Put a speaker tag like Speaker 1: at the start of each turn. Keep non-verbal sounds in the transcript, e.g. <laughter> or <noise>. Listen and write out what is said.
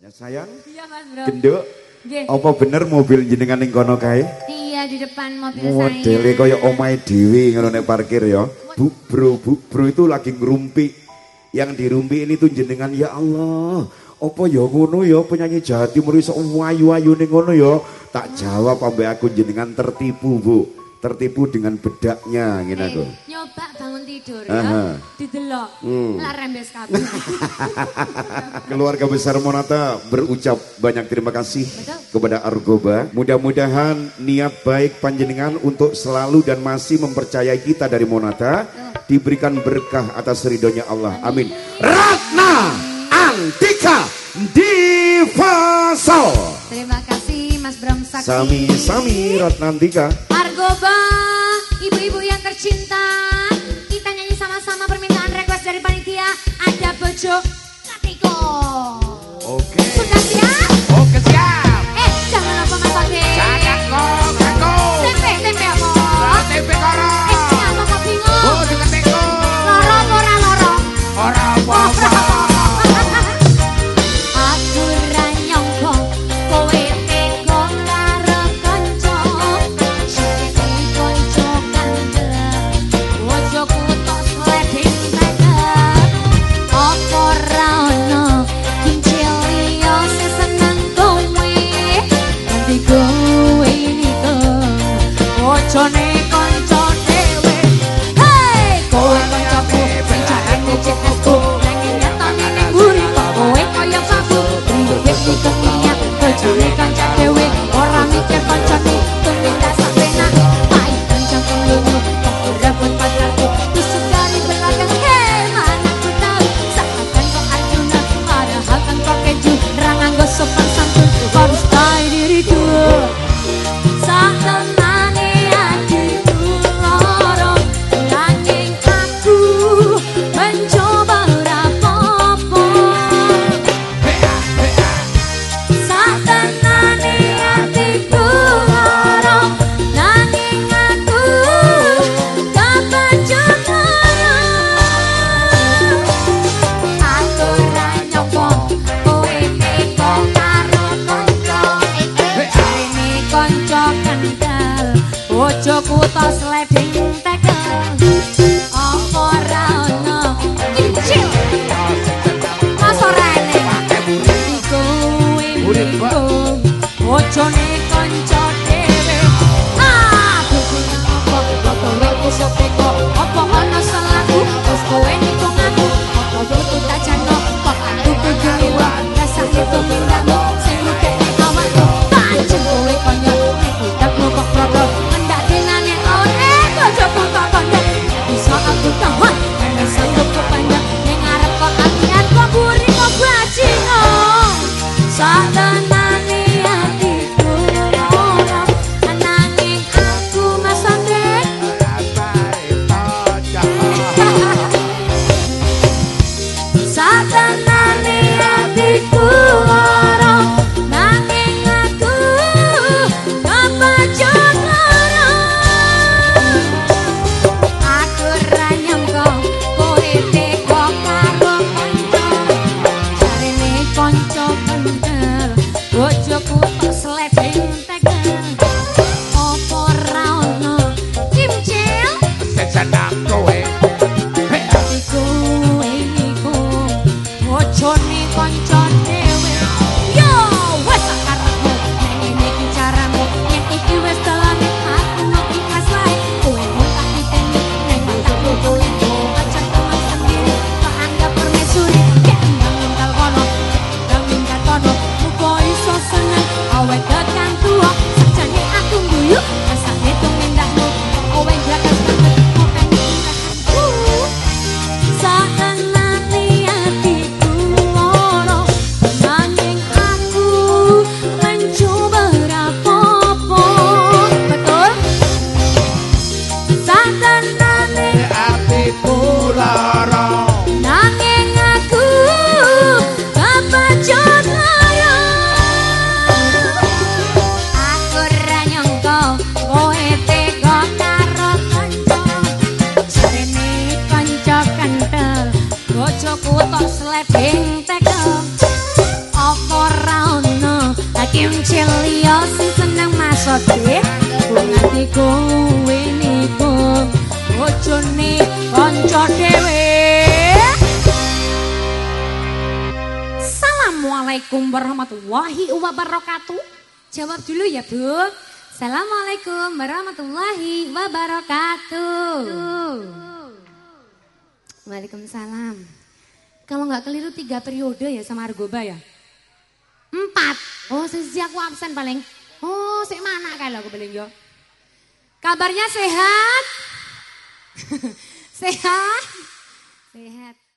Speaker 1: Sayang,
Speaker 2: Iya Mas Bro.
Speaker 1: genduk,
Speaker 2: Nggih.
Speaker 1: apa bener mobil jenengan ning kono kae?
Speaker 2: Iya di depan mobil
Speaker 1: Modele
Speaker 2: saya.
Speaker 1: kaya omahe dhewe ngono nek parkir ya. Bu bro, bu bro itu lagi ngerumpi. Yang dirumpi ini tuh jenengan ya Allah. Apa ya ngono ya penyanyi Jawa Timur iso wayu-wayu ning ngono ya. Tak jawab ambek aku jenengan tertipu, Bu. Tertipu dengan bedaknya ngene aku.
Speaker 2: Eh, nyoba bangun tidur ya. Didelok.
Speaker 1: Hmm.
Speaker 2: Lah rembes kabeh. <laughs>
Speaker 1: Keluarga besar Monata berucap banyak terima kasih
Speaker 2: Betul.
Speaker 1: kepada Argoba. Mudah-mudahan niat baik panjenengan untuk selalu dan masih mempercayai kita dari Monata diberikan berkah atas ridhonya Allah. Amin. Ratna Antika Diva Sol.
Speaker 2: Terima kasih Mas Bram Sakti.
Speaker 1: Sami-sami Ratna Antika.
Speaker 2: Argoba, ibu-ibu yang tercinta, dari panitia. Ada Bojo Katiko. Bojone kanca dhewe. Ora mikir kancane Thank you. how it goes. Kowe niku bojone kanca dhewe Assalamualaikum warahmatullahi wabarakatuh Jawab dulu ya Bu Assalamualaikum warahmatullahi wabarakatuh Waalaikumsalam Kalau nggak keliru tiga periode ya sama Argoba ya Empat. Oh, sisi aku absen paling. Oh, sik mana kalau aku paling yo. Kabarnya sehat? <laughs> sehat? Sehat.